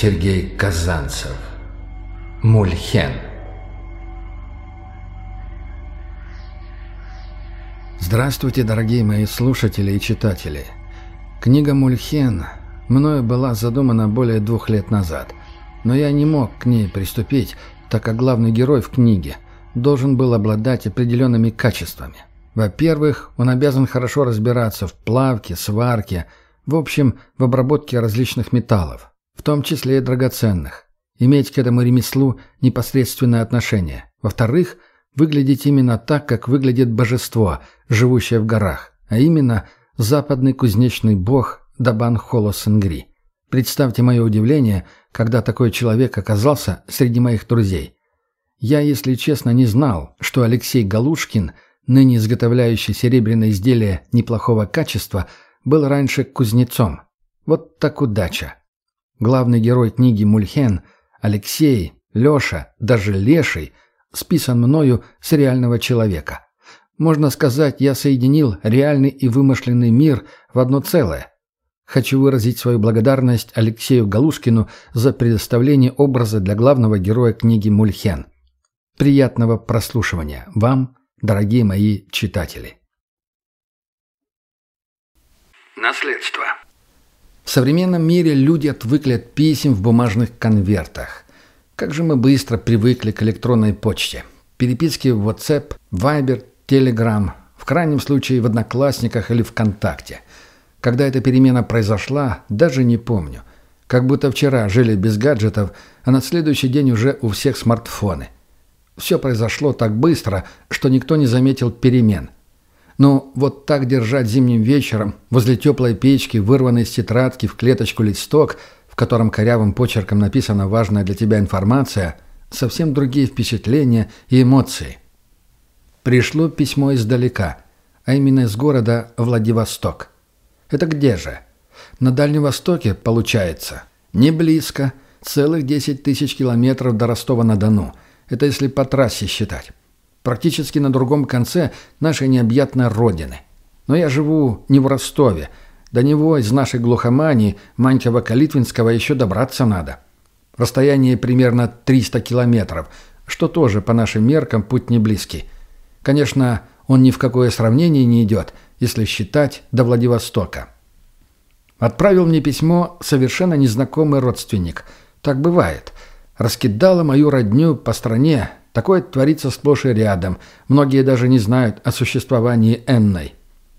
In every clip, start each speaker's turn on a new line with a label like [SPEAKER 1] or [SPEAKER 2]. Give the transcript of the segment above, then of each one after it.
[SPEAKER 1] Сергей Казанцев. Мульхен.
[SPEAKER 2] Здравствуйте, дорогие мои слушатели и читатели. Книга «Мульхен» мною была задумана более двух лет назад, но я не мог к ней приступить, так как главный герой в книге должен был обладать определенными качествами. Во-первых, он обязан хорошо разбираться в плавке, сварке, в общем, в обработке различных металлов, в том числе и драгоценных, иметь к этому ремеслу непосредственное отношение. Во-вторых, выглядеть именно так, как выглядит божество, живущее в горах, а именно западный кузнечный бог Дабан Холосенгри. Представьте мое удивление, когда такой человек оказался среди моих друзей. Я, если честно, не знал, что Алексей Галушкин, ныне изготовляющий серебряное изделие неплохого качества, был раньше кузнецом. Вот так удача. Главный герой книги «Мульхен» Алексей, Леша, даже Леший списан мною с реального человека. Можно сказать, я соединил реальный и вымышленный мир в одно целое. Хочу выразить свою благодарность Алексею Галушкину за предоставление образа для главного героя книги «Мульхен». Приятного прослушивания вам, дорогие мои читатели.
[SPEAKER 1] Наследство.
[SPEAKER 2] В современном мире люди отвыкли от писем в бумажных конвертах. Как же мы быстро привыкли к электронной почте. Переписки в WhatsApp, Viber, Telegram, в крайнем случае в Одноклассниках или ВКонтакте. Когда эта перемена произошла, даже не помню. Как будто вчера жили без гаджетов, а на следующий день уже у всех смартфоны – все произошло так быстро, что никто не заметил перемен. Но вот так держать зимним вечером возле теплой печки, вырванной из тетрадки в клеточку листок, в котором корявым почерком написана важная для тебя информация, совсем другие впечатления и эмоции. Пришло письмо издалека, а именно из города Владивосток. Это где же? На Дальнем Востоке, получается. Не близко, целых 10 тысяч километров до Ростова-на-Дону – это если по трассе считать. Практически на другом конце нашей необъятной родины. Но я живу не в Ростове. До него из нашей глухомании Манькова-Калитвинского еще добраться надо. Расстояние примерно 300 километров, что тоже по нашим меркам путь не близкий. Конечно, он ни в какое сравнение не идет, если считать до Владивостока. Отправил мне письмо совершенно незнакомый родственник. Так бывает – раскидала мою родню по стране. Такое творится сплошь и рядом. Многие даже не знают о существовании Энной.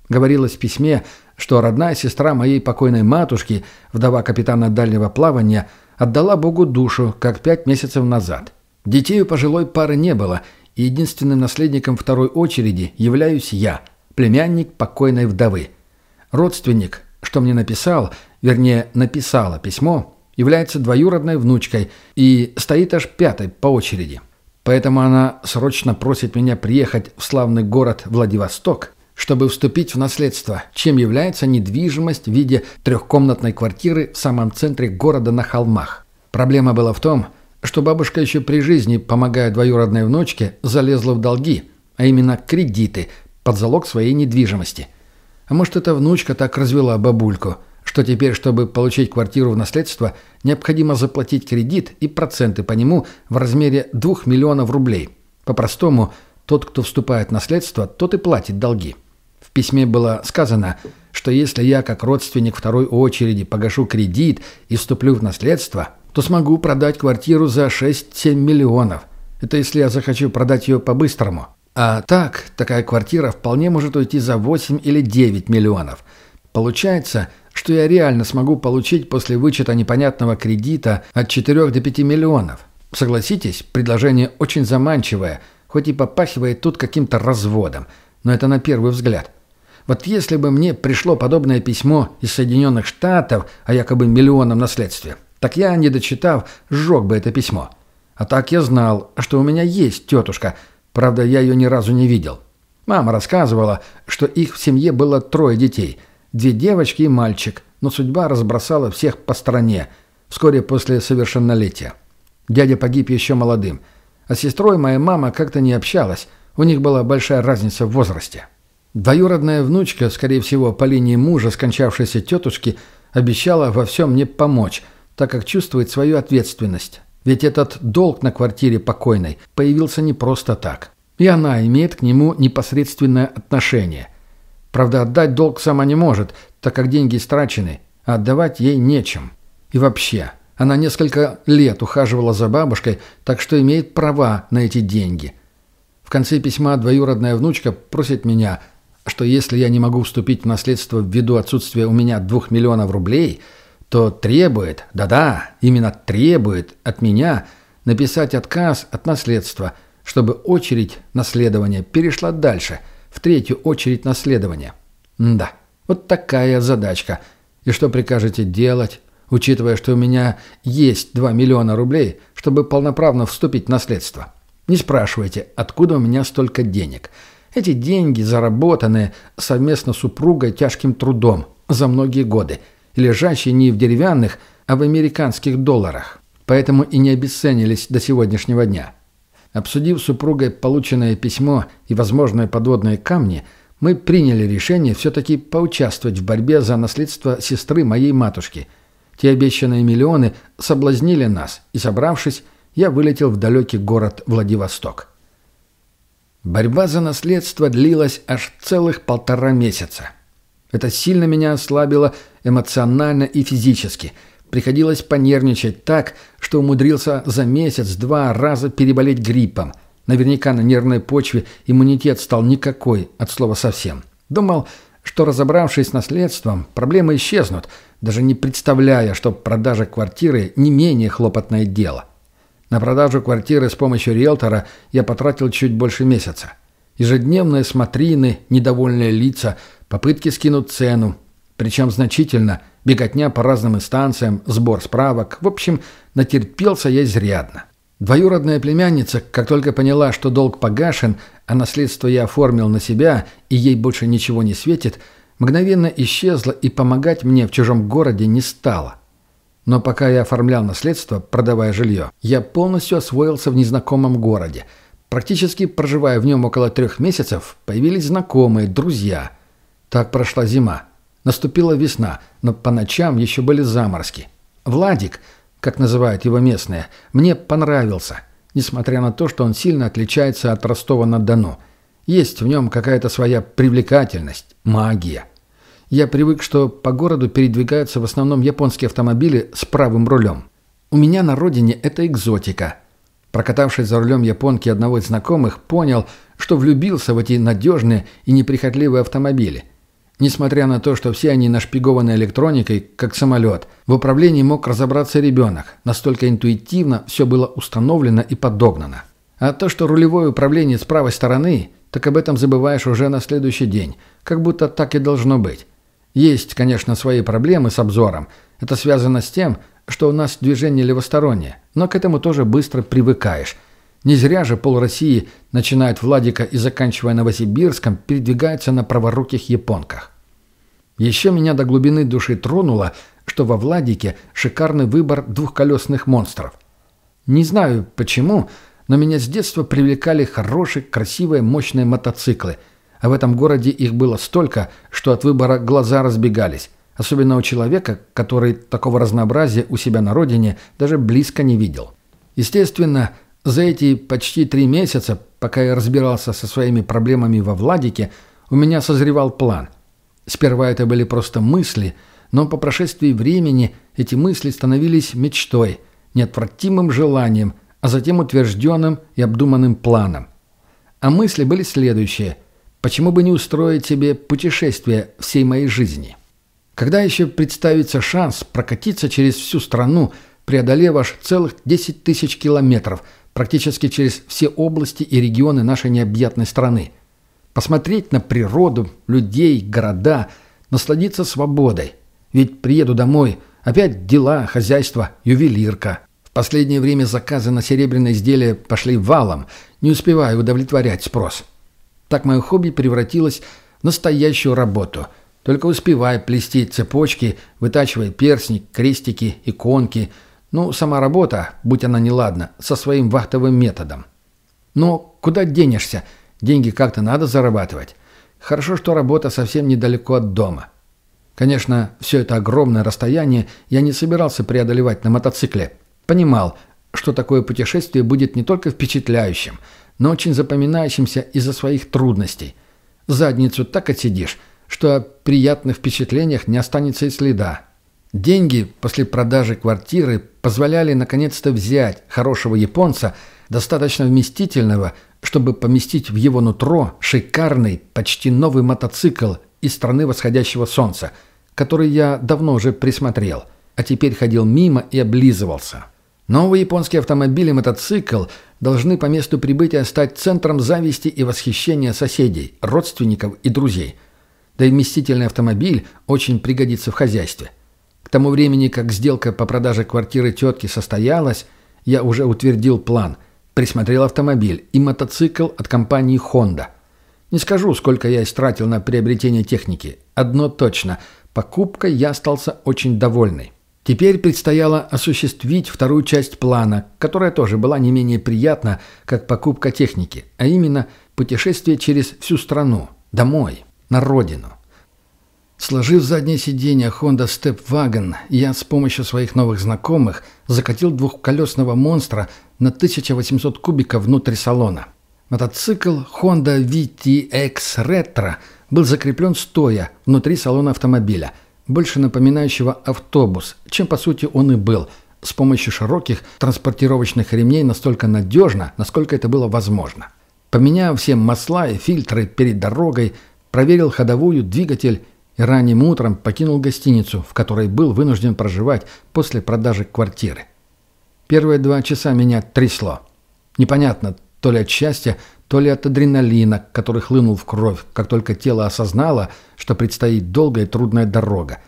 [SPEAKER 2] Говорилось в письме, что родная сестра моей покойной матушки, вдова капитана дальнего плавания, отдала Богу душу, как пять месяцев назад. Детей у пожилой пары не было, и единственным наследником второй очереди являюсь я, племянник покойной вдовы. Родственник, что мне написал, вернее, написала письмо, является двоюродной внучкой и стоит аж пятой по очереди. Поэтому она срочно просит меня приехать в славный город Владивосток, чтобы вступить в наследство, чем является недвижимость в виде трехкомнатной квартиры в самом центре города на холмах. Проблема была в том, что бабушка еще при жизни, помогая двоюродной внучке, залезла в долги, а именно кредиты, под залог своей недвижимости. А может, эта внучка так развела бабульку – что теперь, чтобы получить квартиру в наследство, необходимо заплатить кредит и проценты по нему в размере 2 миллионов рублей. По-простому, тот, кто вступает в наследство, тот и платит долги. В письме было сказано, что если я, как родственник второй очереди, погашу кредит и вступлю в наследство, то смогу продать квартиру за 6-7 миллионов. Это если я захочу продать ее по-быстрому. А так, такая квартира вполне может уйти за 8 или 9 миллионов. Получается – что я реально смогу получить после вычета непонятного кредита от 4 до 5 миллионов. Согласитесь, предложение очень заманчивое, хоть и попахивает тут каким-то разводом, но это на первый взгляд. Вот если бы мне пришло подобное письмо из Соединенных Штатов о якобы миллионном наследстве, так я, не дочитав, сжег бы это письмо. А так я знал, что у меня есть тетушка, правда, я ее ни разу не видел. Мама рассказывала, что их в семье было трое детей – Две девочки и мальчик, но судьба разбросала всех по стране вскоре после совершеннолетия. Дядя погиб еще молодым, а с сестрой моя мама как-то не общалась, у них была большая разница в возрасте. Двоюродная внучка, скорее всего, по линии мужа скончавшейся тетушки, обещала во всем мне помочь, так как чувствует свою ответственность. Ведь этот долг на квартире покойной появился не просто так. И она имеет к нему непосредственное отношение. Правда, отдать долг сама не может, так как деньги истрачены, а отдавать ей нечем. И вообще, она несколько лет ухаживала за бабушкой, так что имеет права на эти деньги. В конце письма двоюродная внучка просит меня, что если я не могу вступить в наследство ввиду отсутствия у меня двух миллионов рублей, то требует, да-да, именно требует от меня написать отказ от наследства, чтобы очередь наследования перешла дальше, в третью очередь наследования. М да, вот такая задачка. И что прикажете делать, учитывая, что у меня есть 2 миллиона рублей, чтобы полноправно вступить в наследство? Не спрашивайте, откуда у меня столько денег – эти деньги, заработанные совместно с супругой тяжким трудом за многие годы, лежащие не в деревянных, а в американских долларах. Поэтому и не обесценились до сегодняшнего дня. Обсудив с супругой полученное письмо и возможные подводные камни, мы приняли решение все-таки поучаствовать в борьбе за наследство сестры моей матушки. Те обещанные миллионы соблазнили нас, и, собравшись, я вылетел в далекий город Владивосток. Борьба за наследство длилась аж целых полтора месяца. Это сильно меня ослабило эмоционально и физически. Приходилось понервничать так, что умудрился за месяц-два раза переболеть гриппом. Наверняка на нервной почве иммунитет стал никакой, от слова совсем. Думал, что разобравшись с наследством, проблемы исчезнут, даже не представляя, что продажа квартиры не менее хлопотное дело. На продажу квартиры с помощью риэлтора я потратил чуть больше месяца. Ежедневные смотрины, недовольные лица, попытки скинуть цену, причем значительно, беготня по разным инстанциям, сбор справок. В общем, натерпелся я изрядно. Двоюродная племянница, как только поняла, что долг погашен, а наследство я оформил на себя, и ей больше ничего не светит, мгновенно исчезла и помогать мне в чужом городе не стала. Но пока я оформлял наследство, продавая жилье, я полностью освоился в незнакомом городе. Практически проживая в нем около трех месяцев, появились знакомые, друзья. Так прошла зима. Наступила весна, но по ночам еще были заморозки. Владик, как называют его местные, мне понравился, несмотря на то, что он сильно отличается от Ростова-на-Дону. Есть в нем какая-то своя привлекательность, магия. Я привык, что по городу передвигаются в основном японские автомобили с правым рулем. У меня на родине это экзотика. Прокатавшись за рулем японки одного из знакомых, понял, что влюбился в эти надежные и неприхотливые автомобили. Несмотря на то, что все они нашпигованы электроникой, как самолет, в управлении мог разобраться ребенок. Настолько интуитивно все было установлено и подогнано. А то, что рулевое управление с правой стороны, так об этом забываешь уже на следующий день. Как будто так и должно быть. Есть, конечно, свои проблемы с обзором. Это связано с тем, что у нас движение левостороннее, но к этому тоже быстро привыкаешь. Не зря же пол России, начиная от Владика и заканчивая Новосибирском, передвигается на праворуких японках. Еще меня до глубины души тронуло, что во Владике шикарный выбор двухколесных монстров. Не знаю почему, но меня с детства привлекали хорошие, красивые, мощные мотоциклы – а в этом городе их было столько, что от выбора глаза разбегались. Особенно у человека, который такого разнообразия у себя на родине даже близко не видел. Естественно, за эти почти три месяца, пока я разбирался со своими проблемами во Владике, у меня созревал план. Сперва это были просто мысли, но по прошествии времени эти мысли становились мечтой, неотвратимым желанием, а затем утвержденным и обдуманным планом. А мысли были следующие – Почему бы не устроить себе путешествие всей моей жизни? Когда еще представится шанс прокатиться через всю страну, преодолев аж целых 10 тысяч километров, практически через все области и регионы нашей необъятной страны? Посмотреть на природу, людей, города, насладиться свободой. Ведь приеду домой, опять дела, хозяйство, ювелирка. В последнее время заказы на серебряные изделия пошли валом, не успеваю удовлетворять спрос. Так мое хобби превратилось в настоящую работу. Только успевая плести цепочки, вытачивая перстни, крестики, иконки. Ну, сама работа, будь она неладна, со своим вахтовым методом. Но куда денешься? Деньги как-то надо зарабатывать. Хорошо, что работа совсем недалеко от дома. Конечно, все это огромное расстояние я не собирался преодолевать на мотоцикле. Понимал, что такое путешествие будет не только впечатляющим, но очень запоминающимся из-за своих трудностей. Задницу так отсидишь, что о приятных впечатлениях не останется и следа. Деньги после продажи квартиры позволяли наконец-то взять хорошего японца, достаточно вместительного, чтобы поместить в его нутро шикарный, почти новый мотоцикл из страны восходящего солнца, который я давно уже присмотрел, а теперь ходил мимо и облизывался. Новый японский автомобиль и мотоцикл должны по месту прибытия стать центром зависти и восхищения соседей, родственников и друзей. Да и вместительный автомобиль очень пригодится в хозяйстве. К тому времени, как сделка по продаже квартиры тетки состоялась, я уже утвердил план, присмотрел автомобиль и мотоцикл от компании Honda. Не скажу, сколько я истратил на приобретение техники. Одно точно – покупкой я остался очень довольный. Теперь предстояло осуществить вторую часть плана, которая тоже была не менее приятна, как покупка техники, а именно путешествие через всю страну, домой, на родину. Сложив заднее сиденье Honda Step Wagon, я с помощью своих новых знакомых закатил двухколесного монстра на 1800 кубиков внутрь салона. Мотоцикл Honda VTX Retro был закреплен стоя внутри салона автомобиля – больше напоминающего автобус, чем по сути он и был, с помощью широких транспортировочных ремней настолько надежно, насколько это было возможно. Поменяв все масла и фильтры перед дорогой, проверил ходовую, двигатель ранним утром покинул гостиницу, в которой был вынужден проживать после продажи квартиры. Первые два часа меня трясло. Непонятно, то ли от счастья, то ли от адреналина, который хлынул в кровь, как только тело осознало, что предстоит долгая и трудная дорога.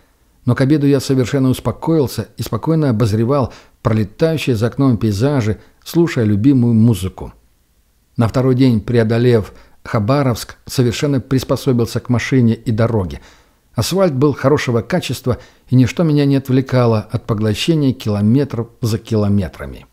[SPEAKER 2] Но к обеду я совершенно успокоился и спокойно обозревал пролетающие за окном пейзажи, слушая любимую музыку. На второй день, преодолев Хабаровск, совершенно приспособился к машине и дороге. Асфальт был хорошего качества, и ничто меня не отвлекало от поглощения километров за километрами.